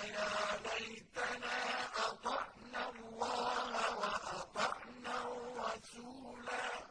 فيا ليتنا أطعنا الله وأطعنا الرسولا